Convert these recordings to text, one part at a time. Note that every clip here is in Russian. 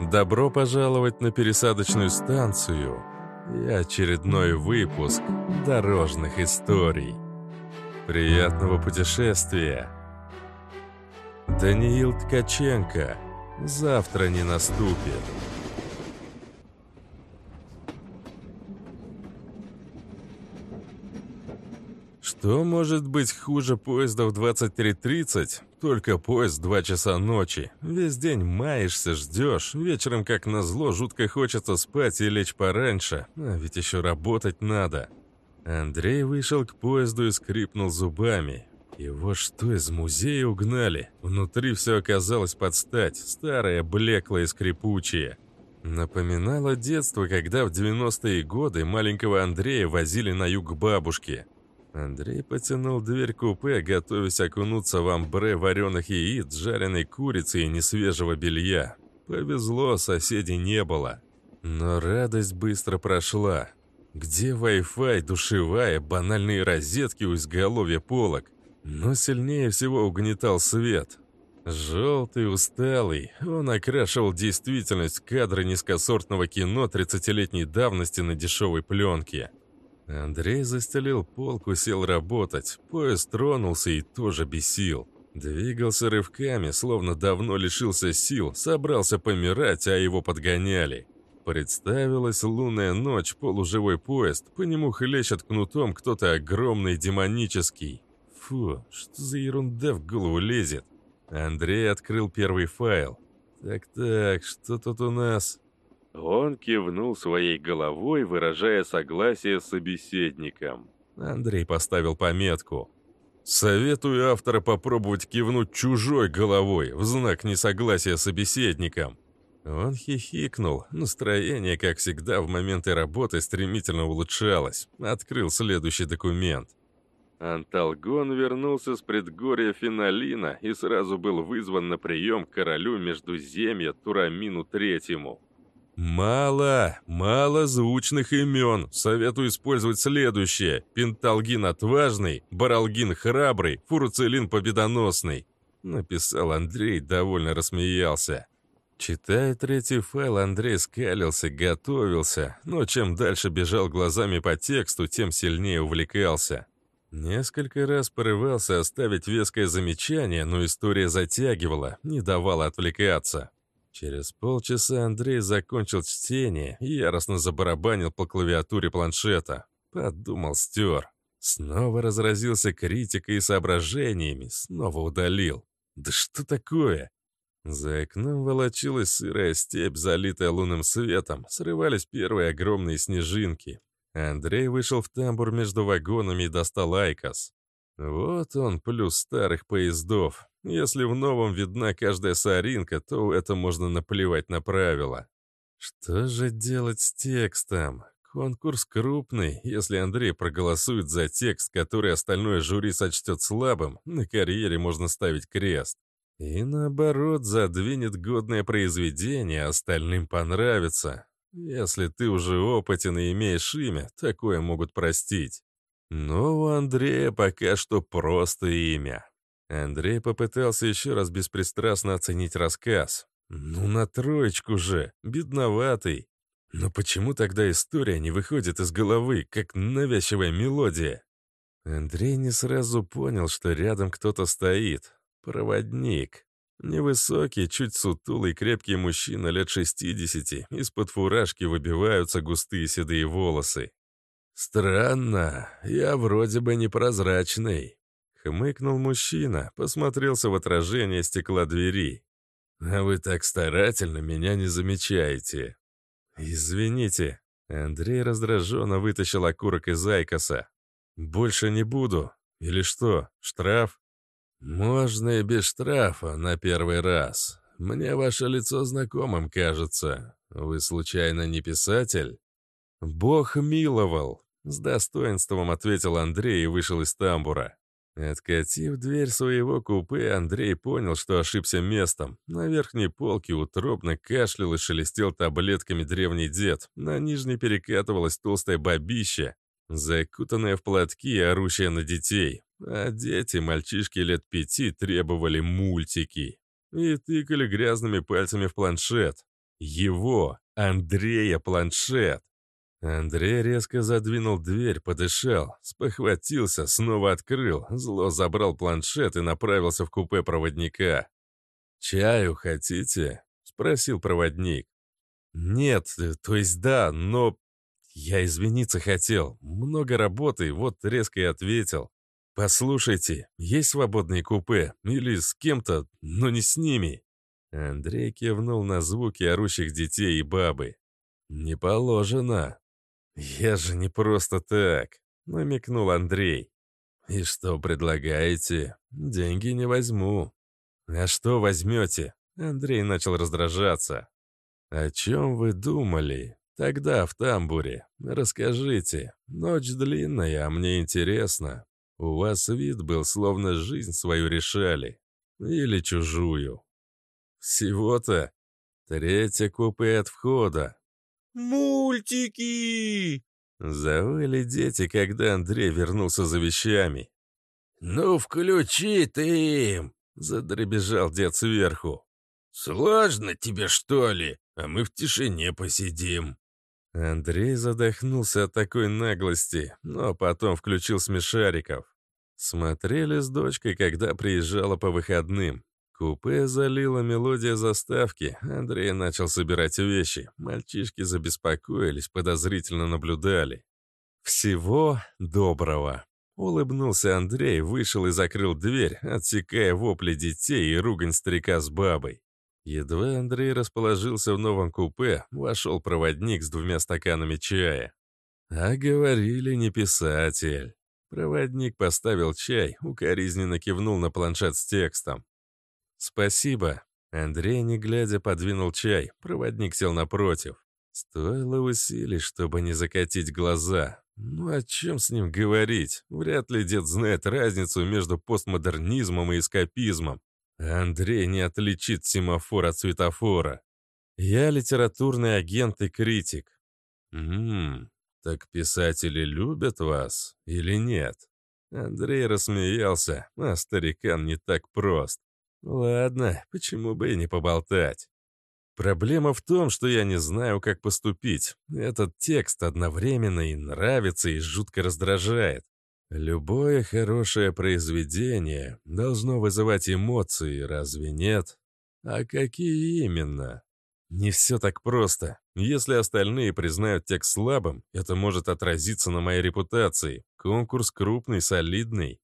Добро пожаловать на пересадочную станцию и очередной выпуск дорожных историй. Приятного путешествия! Даниил Ткаченко. Завтра не наступит. Что может быть хуже поезда в 23.30? Только поезд 2 часа ночи. Весь день маешься, ждешь. Вечером, как назло, жутко хочется спать и лечь пораньше. А ведь еще работать надо. Андрей вышел к поезду и скрипнул зубами. Его что, из музея угнали? Внутри все оказалось под стать. Старое, блеклое и скрипучее. Напоминало детство, когда в 90-е годы маленького Андрея возили на юг к бабушке. Андрей потянул дверь купе, готовясь окунуться в амбре вареных яиц, жареной курицы и несвежего белья. Повезло, соседей не было. Но радость быстро прошла. Где Wi-Fi, душевая, банальные розетки у изголовья полок? Но сильнее всего угнетал свет. Желтый, усталый, он окрашивал действительность кадры низкосортного кино 30-летней давности на дешевой пленке. Андрей застелил полку, сел работать. Поезд тронулся и тоже бесил. Двигался рывками, словно давно лишился сил, собрался помирать, а его подгоняли. Представилась лунная ночь, полуживой поезд, по нему хлещет кнутом кто-то огромный демонический. Фу, что за ерунда в голову лезет? Андрей открыл первый файл. Так-так, что тут у нас? Он кивнул своей головой, выражая согласие с собеседником. Андрей поставил пометку. «Советую автора попробовать кивнуть чужой головой в знак несогласия с собеседником». Он хихикнул. Настроение, как всегда, в моменты работы стремительно улучшалось. Открыл следующий документ. Анталгон вернулся с предгорья Финалина и сразу был вызван на прием к королю Междуземья Турамину Третьему. Мало, мало звучных имен. Советую использовать следующее. Пенталгин отважный, Баралгин храбрый, Фурцелин победоносный. Написал Андрей, довольно рассмеялся. Читая третий файл, Андрей скалился, готовился, но чем дальше бежал глазами по тексту, тем сильнее увлекался. Несколько раз порывался оставить веское замечание, но история затягивала, не давала отвлекаться. Через полчаса Андрей закончил чтение и яростно забарабанил по клавиатуре планшета. Подумал, стер. Снова разразился критикой и соображениями, снова удалил. Да что такое? За окном волочилась сырая степь, залитая лунным светом, срывались первые огромные снежинки. Андрей вышел в тамбур между вагонами и достал IQOS. Вот он, плюс старых поездов. Если в новом видна каждая соринка, то это можно наплевать на правила. Что же делать с текстом? Конкурс крупный. Если Андрей проголосует за текст, который остальное жюри сочтет слабым, на карьере можно ставить крест. И наоборот, задвинет годное произведение, остальным понравится. Если ты уже опытен и имеешь имя, такое могут простить. Но у Андрея пока что просто имя. Андрей попытался еще раз беспристрастно оценить рассказ. Ну, на троечку же, бедноватый. Но почему тогда история не выходит из головы, как навязчивая мелодия? Андрей не сразу понял, что рядом кто-то стоит. Проводник. Невысокий, чуть сутулый, крепкий мужчина лет 60, из-под фуражки выбиваются густые седые волосы. «Странно, я вроде бы непрозрачный», — хмыкнул мужчина, посмотрелся в отражение стекла двери. «А вы так старательно меня не замечаете». «Извините», — Андрей раздраженно вытащил окурок из Айкоса. «Больше не буду. Или что, штраф?» «Можно и без штрафа на первый раз. Мне ваше лицо знакомым кажется. Вы случайно не писатель?» «Бог миловал», с достоинством ответил Андрей и вышел из тамбура. Откатив дверь своего купе, Андрей понял, что ошибся местом. На верхней полке утробно кашлял и шелестел таблетками древний дед. На нижней перекатывалась толстая бабища, закутанная в платки и орущая на детей. А дети, мальчишки лет пяти, требовали мультики. И тыкали грязными пальцами в планшет. Его, Андрея, планшет. Андрей резко задвинул дверь, подышал, спохватился, снова открыл, зло забрал планшет и направился в купе проводника. «Чаю хотите?» — спросил проводник. «Нет, то есть да, но я извиниться хотел. Много работы, вот резко и ответил. Послушайте, есть свободные купе? Или с кем-то, но не с ними?» Андрей кивнул на звуки орущих детей и бабы. «Не положено». «Я же не просто так», — намекнул Андрей. «И что предлагаете? Деньги не возьму». «А что возьмете?» Андрей начал раздражаться. «О чем вы думали? Тогда в тамбуре. Расскажите. Ночь длинная, а мне интересно. У вас вид был, словно жизнь свою решали. Или чужую. Всего-то третье купе от входа. «Мультики!» Завыли дети, когда Андрей вернулся за вещами. «Ну, включи ты им!» — задребежал дед сверху. «Сложно тебе, что ли? А мы в тишине посидим». Андрей задохнулся от такой наглости, но потом включил смешариков. Смотрели с дочкой, когда приезжала по выходным. Купе залила мелодия заставки. Андрей начал собирать вещи. Мальчишки забеспокоились, подозрительно наблюдали. «Всего доброго!» Улыбнулся Андрей, вышел и закрыл дверь, отсекая вопли детей и ругань старика с бабой. Едва Андрей расположился в новом купе, вошел проводник с двумя стаканами чая. А говорили не писатель. Проводник поставил чай, укоризненно кивнул на планшет с текстом. «Спасибо». Андрей, не глядя, подвинул чай. Проводник сел напротив. Стоило усилий, чтобы не закатить глаза. Ну о чем с ним говорить? Вряд ли дед знает разницу между постмодернизмом и эскапизмом. Андрей не отличит семафор от светофора. Я литературный агент и критик. Ммм, так писатели любят вас или нет? Андрей рассмеялся, а старикан не так прост. Ладно, почему бы и не поболтать. Проблема в том, что я не знаю, как поступить. Этот текст одновременно и нравится, и жутко раздражает. Любое хорошее произведение должно вызывать эмоции, разве нет? А какие именно? Не все так просто. Если остальные признают текст слабым, это может отразиться на моей репутации. Конкурс крупный, солидный.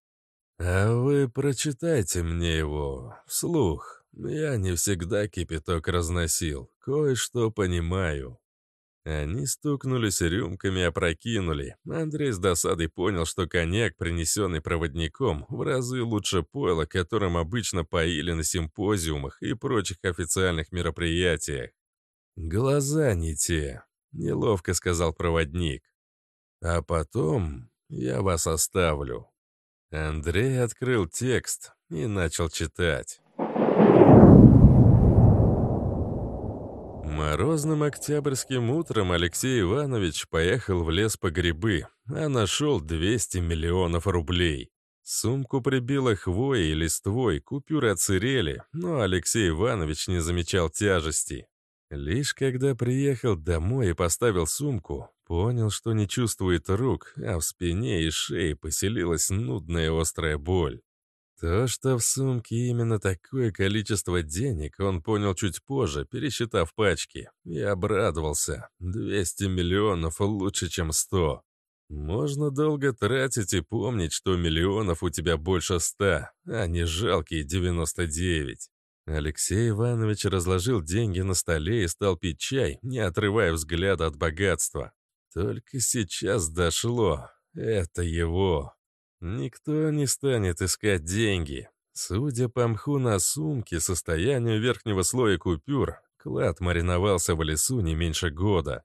«А вы прочитайте мне его вслух. Я не всегда кипяток разносил, кое-что понимаю». Они стукнулись рюмками, опрокинули. Андрей с досадой понял, что коньяк, принесенный проводником, в разы лучше пойла, которым обычно поили на симпозиумах и прочих официальных мероприятиях. «Глаза не те», — неловко сказал проводник. «А потом я вас оставлю». Андрей открыл текст и начал читать. Морозным октябрьским утром Алексей Иванович поехал в лес по грибы, а нашел 200 миллионов рублей. Сумку прибило хвоей и листвой, купюры отсырели, но Алексей Иванович не замечал тяжести. Лишь когда приехал домой и поставил сумку, понял, что не чувствует рук, а в спине и шее поселилась нудная острая боль. То, что в сумке именно такое количество денег, он понял чуть позже, пересчитав пачки, и обрадовался. 200 миллионов лучше, чем 100. Можно долго тратить и помнить, что миллионов у тебя больше 100, а не жалкие 99. Алексей Иванович разложил деньги на столе и стал пить чай, не отрывая взгляда от богатства. Только сейчас дошло. Это его. Никто не станет искать деньги. Судя по мху на сумке, состоянию верхнего слоя купюр, клад мариновался в лесу не меньше года.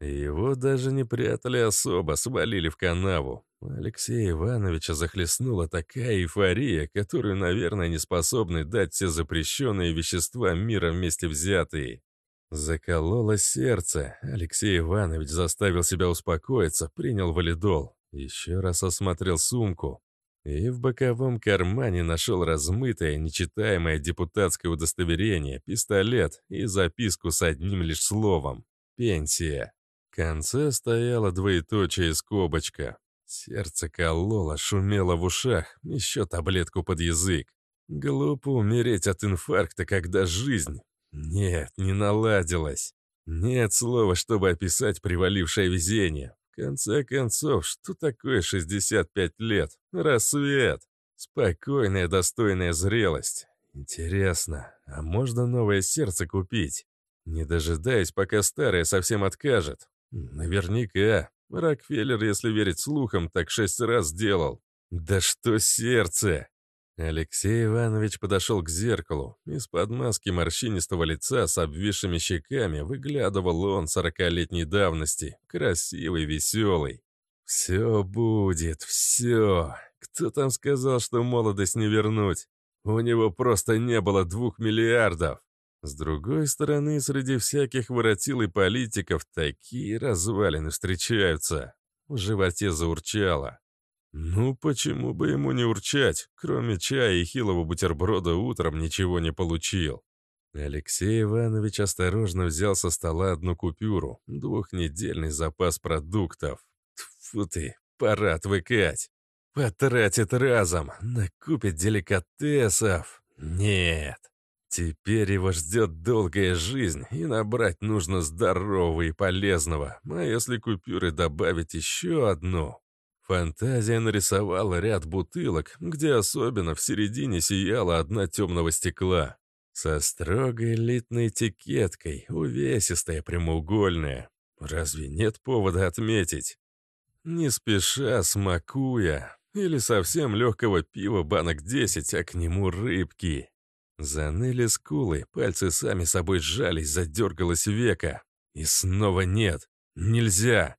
Его даже не прятали особо, свалили в канаву. Алексея Ивановича захлестнула такая эйфория, которую, наверное, не способны дать все запрещенные вещества мира вместе взятые. Закололо сердце. Алексей Иванович заставил себя успокоиться, принял валидол. Еще раз осмотрел сумку. И в боковом кармане нашел размытое, нечитаемое депутатское удостоверение, пистолет и записку с одним лишь словом «Пенсия». В конце стояла двоеточие скобочка. Сердце кололо, шумело в ушах, еще таблетку под язык. Глупо умереть от инфаркта, когда жизнь... Нет, не наладилась. Нет слова, чтобы описать привалившее везение. В конце концов, что такое 65 лет? Рассвет. Спокойная, достойная зрелость. Интересно, а можно новое сердце купить? Не дожидаясь, пока старое совсем откажет. Наверняка. Рокфеллер, если верить слухам, так шесть раз делал. Да что сердце! Алексей Иванович подошел к зеркалу. Из-под маски морщинистого лица с обвисшими щеками выглядывал он сорокалетней давности, красивый, веселый. «Все будет, все. Кто там сказал, что молодость не вернуть? У него просто не было двух миллиардов. С другой стороны, среди всяких воротил и политиков такие развалины встречаются. В животе заурчало. Ну, почему бы ему не урчать? Кроме чая и хилого бутерброда утром ничего не получил. Алексей Иванович осторожно взял со стола одну купюру, двухнедельный запас продуктов. Тьфу ты, пора отвыкать. Потратит разом, накупит деликатесов. Нет, теперь его ждет долгая жизнь, и набрать нужно здорового и полезного. А если купюры добавить еще одну, Фантазия нарисовала ряд бутылок, где особенно в середине сияла одна темного стекла. Со строгой элитной этикеткой, увесистая, прямоугольная. Разве нет повода отметить? Не спеша, смакуя. Или совсем легкого пива банок 10, а к нему рыбки. Заныли скулы, пальцы сами собой сжались, задергалось века. И снова нет. Нельзя.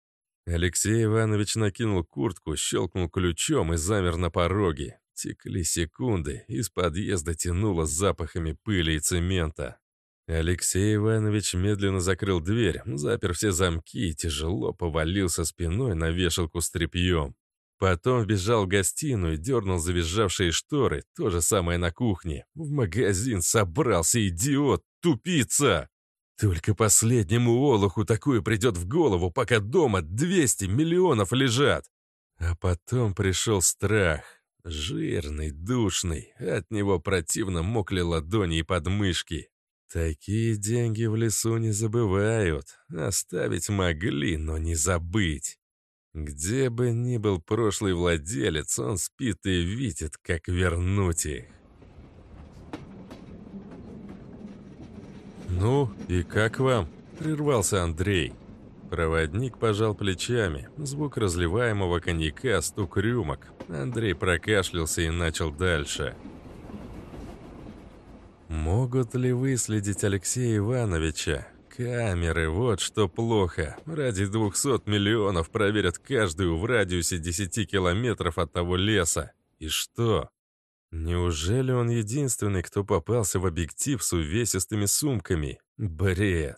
Алексей Иванович накинул куртку, щелкнул ключом и замер на пороге. Текли секунды, из подъезда тянуло запахами пыли и цемента. Алексей Иванович медленно закрыл дверь, запер все замки и тяжело повалился спиной на вешалку с тряпьем. Потом вбежал в гостиную, дернул завизжавшие шторы, то же самое на кухне. В магазин собрался, идиот, тупица! Только последнему олуху такое придет в голову, пока дома 200 миллионов лежат. А потом пришел страх. Жирный, душный, от него противно мокли ладони и подмышки. Такие деньги в лесу не забывают. Оставить могли, но не забыть. Где бы ни был прошлый владелец, он спит и видит, как вернуть их. «Ну, и как вам?» – прервался Андрей. Проводник пожал плечами. Звук разливаемого коньяка, стук рюмок. Андрей прокашлялся и начал дальше. «Могут ли выследить Алексея Ивановича? Камеры, вот что плохо. Ради 200 миллионов проверят каждую в радиусе 10 километров от того леса. И что? Неужели он единственный, кто попался в объектив с увесистыми сумками? Бред.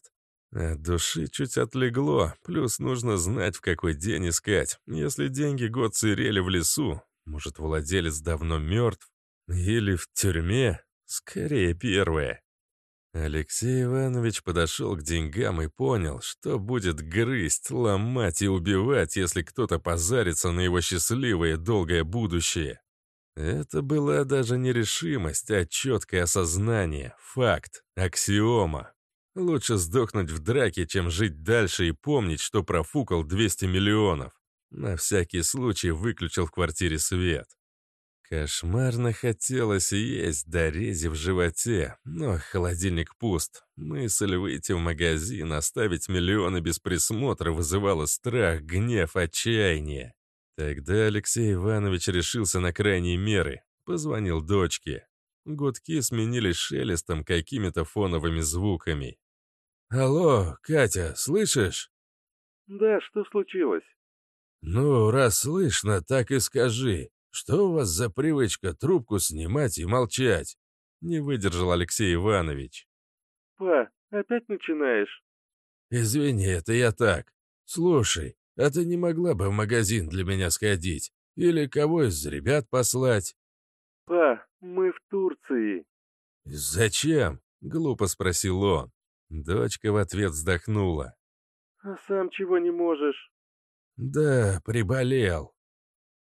От души чуть отлегло, плюс нужно знать, в какой день искать. Если деньги год сырели в лесу, может, владелец давно мертв? Или в тюрьме? Скорее первое. Алексей Иванович подошел к деньгам и понял, что будет грызть, ломать и убивать, если кто-то позарится на его счастливое долгое будущее. Это была даже не решимость, а четкое осознание, факт, аксиома. Лучше сдохнуть в драке, чем жить дальше и помнить, что профукал 200 миллионов. На всякий случай выключил в квартире свет. Кошмарно хотелось есть до в животе, но холодильник пуст. Мысль выйти в магазин, оставить миллионы без присмотра вызывала страх, гнев, отчаяние. Тогда Алексей Иванович решился на крайние меры. Позвонил дочке. Гудки сменились шелестом, какими-то фоновыми звуками. «Алло, Катя, слышишь?» «Да, что случилось?» «Ну, раз слышно, так и скажи. Что у вас за привычка трубку снимать и молчать?» Не выдержал Алексей Иванович. «Па, опять начинаешь?» «Извини, это я так. Слушай, а ты не могла бы в магазин для меня сходить? Или кого из ребят послать?» «Па, мы в Турции». «Зачем?» — глупо спросил он. Дочка в ответ вздохнула. «А сам чего не можешь?» «Да, приболел».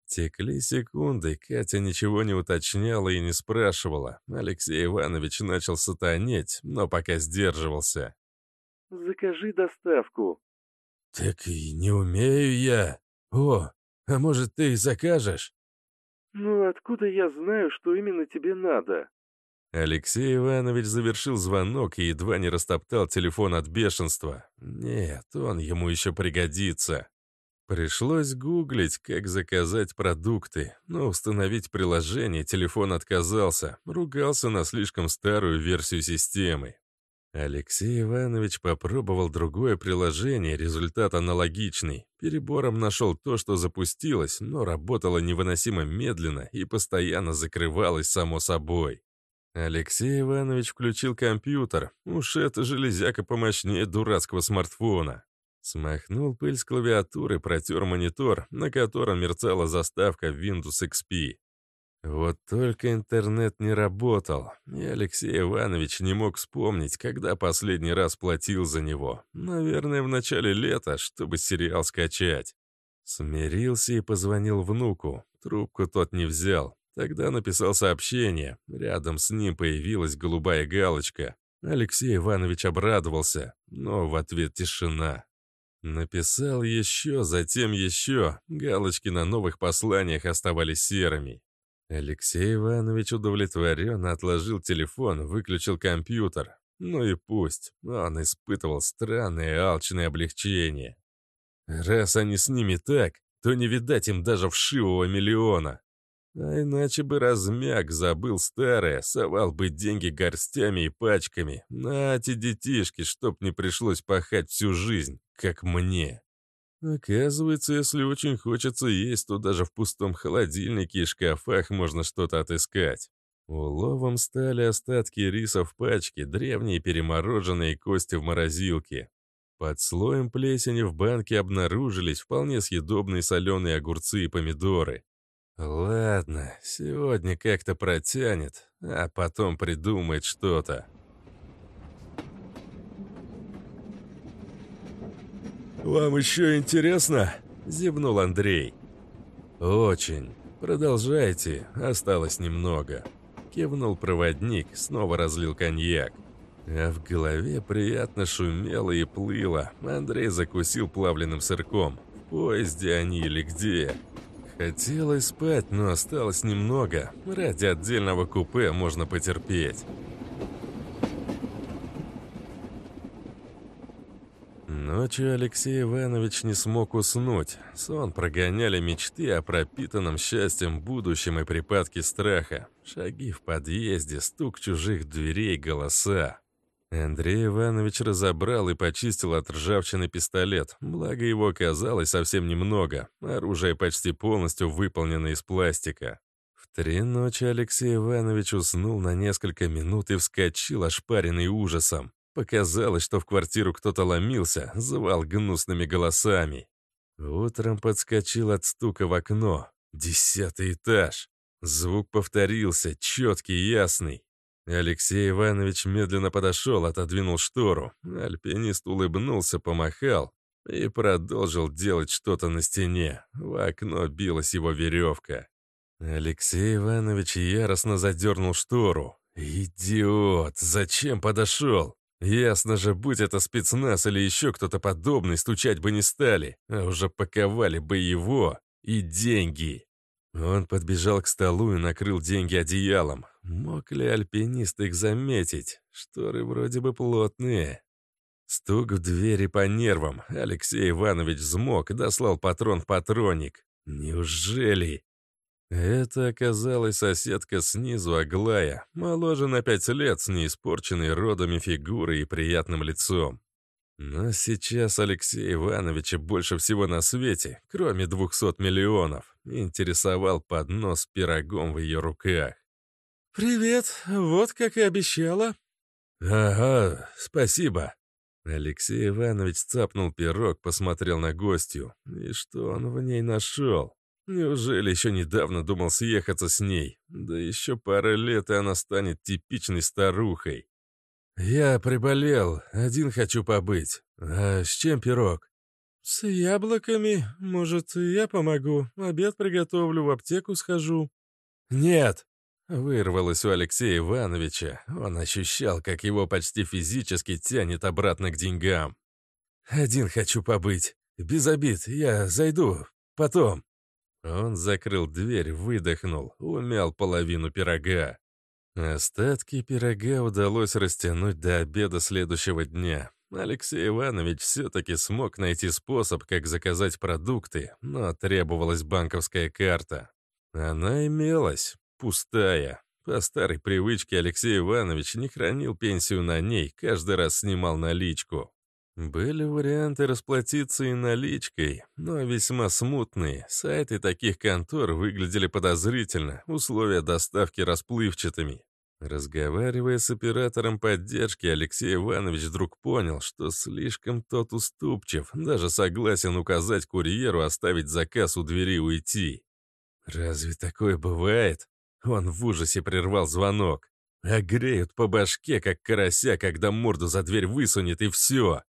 Текли секунды, Катя ничего не уточняла и не спрашивала. Алексей Иванович начал сатанеть, но пока сдерживался. «Закажи доставку». «Так и не умею я. О, а может, ты закажешь?» «Ну, откуда я знаю, что именно тебе надо?» Алексей Иванович завершил звонок и едва не растоптал телефон от бешенства. Нет, он ему еще пригодится. Пришлось гуглить, как заказать продукты, но установить приложение телефон отказался, ругался на слишком старую версию системы. Алексей Иванович попробовал другое приложение, результат аналогичный. Перебором нашел то, что запустилось, но работало невыносимо медленно и постоянно закрывалось само собой. Алексей Иванович включил компьютер. Уж это железяка помощнее дурацкого смартфона. Смахнул пыль с клавиатуры, протер монитор, на котором мерцала заставка Windows XP. Вот только интернет не работал, и Алексей Иванович не мог вспомнить, когда последний раз платил за него. Наверное, в начале лета, чтобы сериал скачать. Смирился и позвонил внуку. Трубку тот не взял. Тогда написал сообщение. Рядом с ним появилась голубая галочка. Алексей Иванович обрадовался, но в ответ тишина. Написал еще, затем еще. Галочки на новых посланиях оставались серыми. Алексей Иванович удовлетворенно отложил телефон, выключил компьютер. Ну и пусть, он испытывал странное алчное облегчение. Раз они с ними так, то не видать им даже вшивого миллиона. А иначе бы размяк, забыл старое, совал бы деньги горстями и пачками. На эти детишки, чтоб не пришлось пахать всю жизнь, как мне. Оказывается, если очень хочется есть, то даже в пустом холодильнике и шкафах можно что-то отыскать. Уловом стали остатки риса в пачке, древние перемороженные кости в морозилке. Под слоем плесени в банке обнаружились вполне съедобные соленые огурцы и помидоры. Ладно, сегодня как-то протянет, а потом придумает что-то. «Вам еще интересно?» – зевнул Андрей. «Очень. Продолжайте, осталось немного». Кивнул проводник, снова разлил коньяк. А в голове приятно шумело и плыло. Андрей закусил плавленным сырком. В поезде они или где? Хотелось спать, но осталось немного. Ради отдельного купе можно потерпеть. Ночью Алексей Иванович не смог уснуть. Сон прогоняли мечты о пропитанном счастьем будущем и припадке страха. Шаги в подъезде, стук чужих дверей, голоса. Андрей Иванович разобрал и почистил от ржавчины пистолет, благо его оказалось совсем немного, оружие почти полностью выполнено из пластика. В три ночи Алексей Иванович уснул на несколько минут и вскочил, ошпаренный ужасом. Показалось, что в квартиру кто-то ломился, звал гнусными голосами. Утром подскочил от стука в окно. Десятый этаж. Звук повторился, четкий и ясный. Алексей Иванович медленно подошел, отодвинул штору. Альпинист улыбнулся, помахал и продолжил делать что-то на стене. В окно билась его веревка. Алексей Иванович яростно задернул штору. «Идиот! Зачем подошел? Ясно же, будь это спецназ или еще кто-то подобный, стучать бы не стали, а уже паковали бы его и деньги». Он подбежал к столу и накрыл деньги одеялом. Мог ли альпинист их заметить? Шторы вроде бы плотные. Стук в двери по нервам. Алексей Иванович взмок дослал патрон в патронник. Неужели? Это оказалась соседка снизу, Аглая, моложе на пять лет, с неиспорченной родами фигурой и приятным лицом. Но сейчас Алексея Ивановича больше всего на свете, кроме двухсот миллионов, интересовал поднос пирогом в ее руках. «Привет, вот как и обещала». «Ага, спасибо». Алексей Иванович цапнул пирог, посмотрел на гостью. И что он в ней нашел? Неужели еще недавно думал съехаться с ней? Да еще пара лет, и она станет типичной старухой. «Я приболел, один хочу побыть. А с чем пирог?» «С яблоками. Может, я помогу. Обед приготовлю, в аптеку схожу». «Нет!» — вырвалось у Алексея Ивановича. Он ощущал, как его почти физически тянет обратно к деньгам. «Один хочу побыть. Без обид. Я зайду. Потом». Он закрыл дверь, выдохнул, умял половину пирога. Остатки пирога удалось растянуть до обеда следующего дня. Алексей Иванович все-таки смог найти способ, как заказать продукты, но требовалась банковская карта. Она имелась, пустая. По старой привычке Алексей Иванович не хранил пенсию на ней, каждый раз снимал наличку. Были варианты расплатиться и наличкой, но весьма смутные. Сайты таких контор выглядели подозрительно, условия доставки расплывчатыми. Разговаривая с оператором поддержки, Алексей Иванович вдруг понял, что слишком тот уступчив, даже согласен указать курьеру оставить заказ у двери уйти. Разве такое бывает? Он в ужасе прервал звонок. А греют по башке, как карася, когда морду за дверь высунет, и все.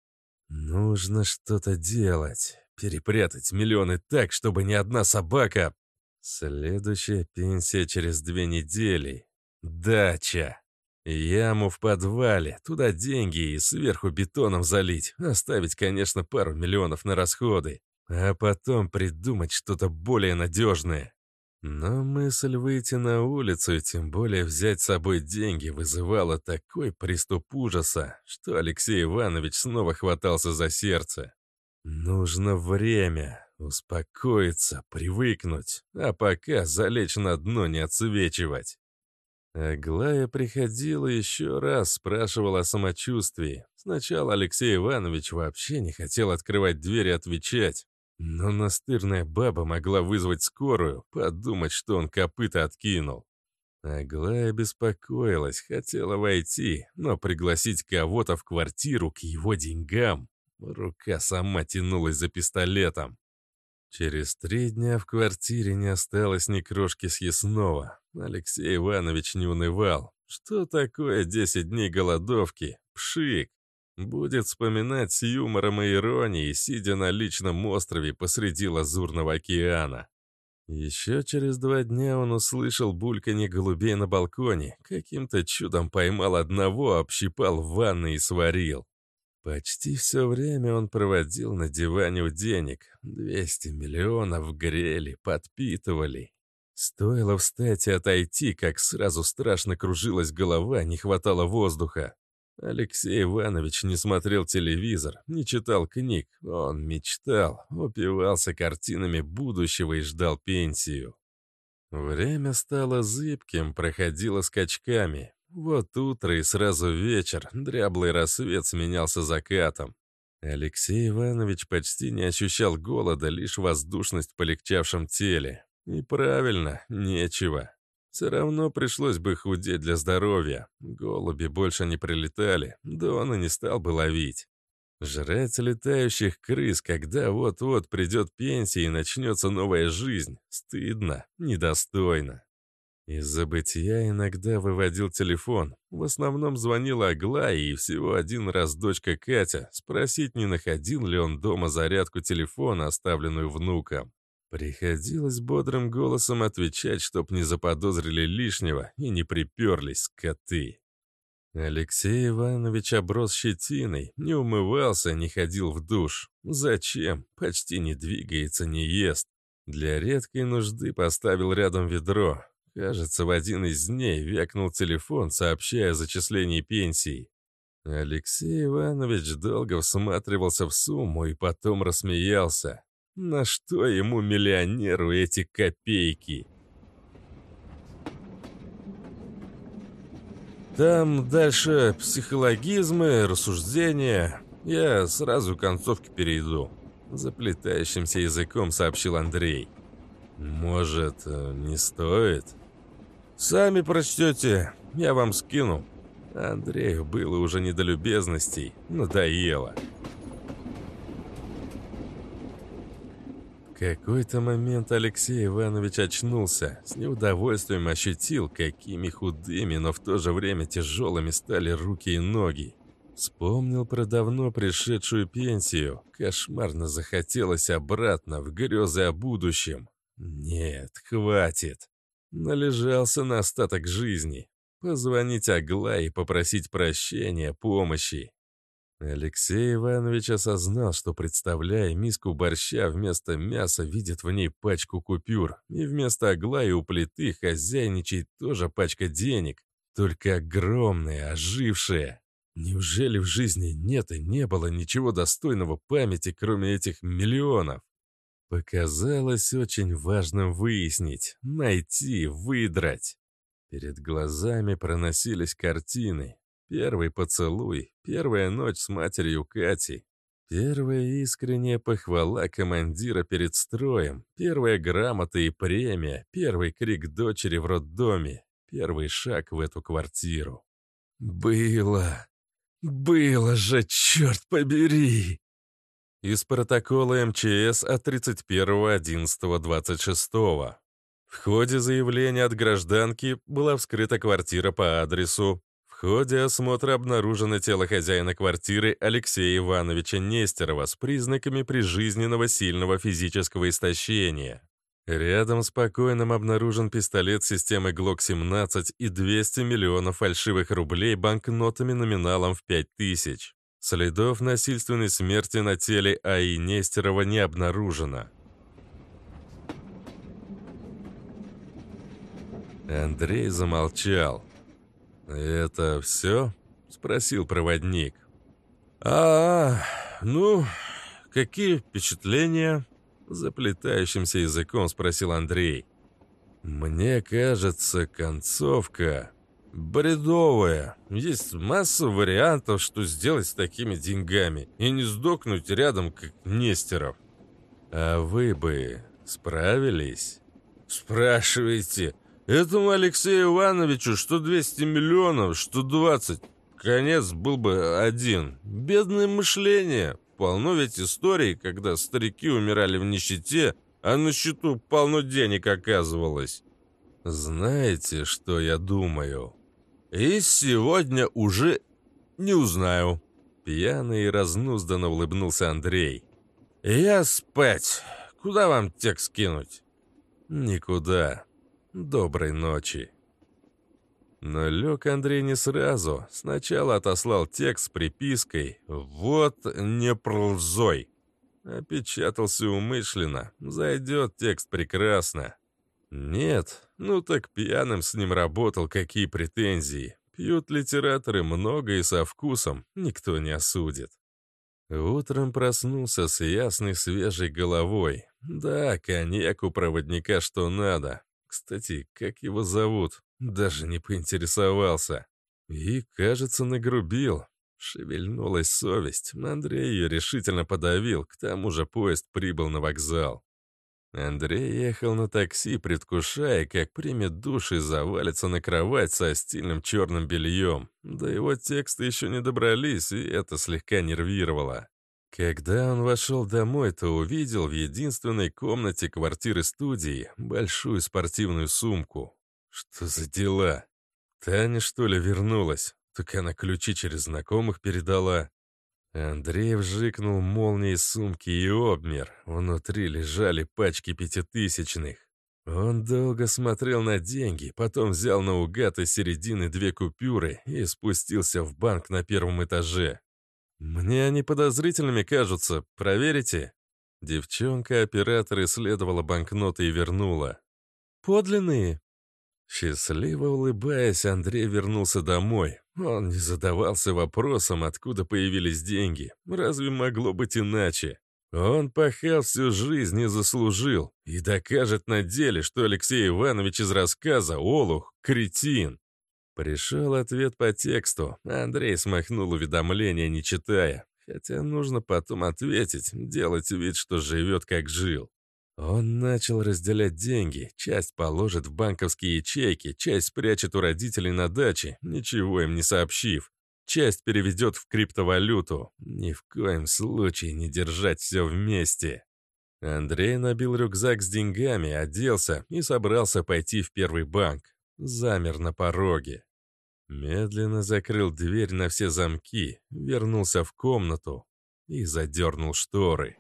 Нужно что-то делать. Перепрятать миллионы так, чтобы ни одна собака... Следующая пенсия через две недели. Дача. Яму в подвале, туда деньги и сверху бетоном залить. Оставить, конечно, пару миллионов на расходы. А потом придумать что-то более надежное. Но мысль выйти на улицу и тем более взять с собой деньги вызывала такой приступ ужаса, что Алексей Иванович снова хватался за сердце. Нужно время, успокоиться, привыкнуть, а пока залечь на дно не отсвечивать. Аглая приходила еще раз, спрашивала о самочувствии. Сначала Алексей Иванович вообще не хотел открывать дверь и отвечать. Но настырная баба могла вызвать скорую, подумать, что он копыта откинул. Аглая беспокоилась, хотела войти, но пригласить кого-то в квартиру к его деньгам. Рука сама тянулась за пистолетом. Через три дня в квартире не осталось ни крошки съестного. Алексей Иванович не унывал. Что такое десять дней голодовки? Пшик! Будет вспоминать с юмором и иронией, сидя на личном острове посреди Лазурного океана. Еще через два дня он услышал бульканье голубей на балконе, каким-то чудом поймал одного, общипал в ванной и сварил. Почти все время он проводил на диване у денег. 200 миллионов грели, подпитывали. Стоило встать и отойти, как сразу страшно кружилась голова, не хватало воздуха. Алексей Иванович не смотрел телевизор, не читал книг. Он мечтал, упивался картинами будущего и ждал пенсию. Время стало зыбким, проходило скачками. Вот утро и сразу вечер, дряблый рассвет сменялся закатом. Алексей Иванович почти не ощущал голода, лишь воздушность в полегчавшем теле. И правильно, нечего. Все равно пришлось бы худеть для здоровья. Голуби больше не прилетали, да он и не стал бы ловить. Жрать летающих крыс, когда вот-вот придет пенсия и начнется новая жизнь, стыдно, недостойно. Из забытия иногда выводил телефон. В основном звонила Аглая и всего один раз дочка Катя, спросить, не находил ли он дома зарядку телефона, оставленную внуком. Приходилось бодрым голосом отвечать, чтоб не заподозрили лишнего и не приперлись коты. Алексей Иванович оброс щетиной, не умывался, не ходил в душ. Зачем? Почти не двигается, не ест. Для редкой нужды поставил рядом ведро. Кажется, в один из дней векнул телефон, сообщая о зачислении пенсии. Алексей Иванович долго всматривался в сумму и потом рассмеялся. На что ему, миллионеру, эти копейки? Там дальше психологизмы, рассуждения. Я сразу к концовке перейду. Заплетающимся языком сообщил Андрей. Может, не стоит? Сами прочтете, я вам скину. Андрею было уже не до любезностей, надоело. Какой-то момент Алексей Иванович очнулся, с неудовольствием ощутил, какими худыми, но в то же время тяжелыми стали руки и ноги. Вспомнил про давно пришедшую пенсию. Кошмарно захотелось обратно, в грезы о будущем. Нет, хватит. Належался на остаток жизни. Позвонить Аглае и попросить прощения, помощи. Алексей Иванович осознал, что, представляя миску борща вместо мяса, видит в ней пачку купюр, и вместо Аглаи у плиты хозяйничает тоже пачка денег, только огромная, ожившая. Неужели в жизни нет и не было ничего достойного памяти, кроме этих миллионов? Показалось очень важным выяснить, найти, выдрать. Перед глазами проносились картины. Первый поцелуй, первая ночь с матерью Кати, первая искренняя похвала командира перед строем, первая грамота и премия, первый крик дочери в роддоме, первый шаг в эту квартиру. Было. Было же, черт побери! Из протокола МЧС от 31.11.26. В ходе заявления от гражданки была вскрыта квартира по адресу в ходе осмотра обнаружено тело хозяина квартиры Алексея Ивановича Нестерова с признаками прижизненного сильного физического истощения. Рядом с покойным обнаружен пистолет системы ГЛОК-17 и 200 миллионов фальшивых рублей банкнотами номиналом в 5000. Следов насильственной смерти на теле А.И. Нестерова не обнаружено. Андрей замолчал. «Это все?» — спросил проводник. «А, ну, какие впечатления?» — заплетающимся языком спросил Андрей. «Мне кажется, концовка бредовая. Есть масса вариантов, что сделать с такими деньгами и не сдохнуть рядом, как Нестеров. А вы бы справились?» «Спрашиваете?» Этому Алексею Ивановичу что 200 миллионов, что 20. Конец был бы один. Бедное мышление. Полно ведь историй, когда старики умирали в нищете, а на счету полно денег оказывалось. Знаете, что я думаю? И сегодня уже не узнаю. Пьяный и разнузданно улыбнулся Андрей. Я спать. Куда вам текст кинуть? Никуда. Доброй ночи. Но лег Андрей не сразу. Сначала отослал текст с припиской «Вот не пролзой». Опечатался умышленно. Зайдет текст прекрасно. Нет, ну так пьяным с ним работал, какие претензии. Пьют литераторы много и со вкусом, никто не осудит. Утром проснулся с ясной свежей головой. Да, коньяк у проводника что надо. Кстати, как его зовут? Даже не поинтересовался. И, кажется, нагрубил. Шевельнулась совесть. Андрей ее решительно подавил, к тому же поезд прибыл на вокзал. Андрей ехал на такси, предвкушая, как примет душ и завалится на кровать со стильным черным бельем. До его текста еще не добрались, и это слегка нервировало. Когда он вошел домой, то увидел в единственной комнате квартиры-студии большую спортивную сумку. Что за дела? Таня, что ли, вернулась? Так она ключи через знакомых передала. Андрей вжикнул молнией сумки и обмер. Внутри лежали пачки пятитысячных. Он долго смотрел на деньги, потом взял наугад из середины две купюры и спустился в банк на первом этаже. «Мне они подозрительными кажутся. Проверите?» Девчонка-оператор исследовала банкноты и вернула. «Подлинные?» Счастливо улыбаясь, Андрей вернулся домой. Он не задавался вопросом, откуда появились деньги. Разве могло быть иначе? Он пахал всю жизнь и заслужил. И докажет на деле, что Алексей Иванович из рассказа «Олух» — кретин. Пришел ответ по тексту. Андрей смахнул уведомление, не читая. Хотя нужно потом ответить, делать вид, что живет, как жил. Он начал разделять деньги. Часть положит в банковские ячейки, часть спрячет у родителей на даче, ничего им не сообщив. Часть переведет в криптовалюту. Ни в коем случае не держать все вместе. Андрей набил рюкзак с деньгами, оделся и собрался пойти в первый банк. Замер на пороге. Медленно закрыл дверь на все замки, вернулся в комнату и задернул шторы.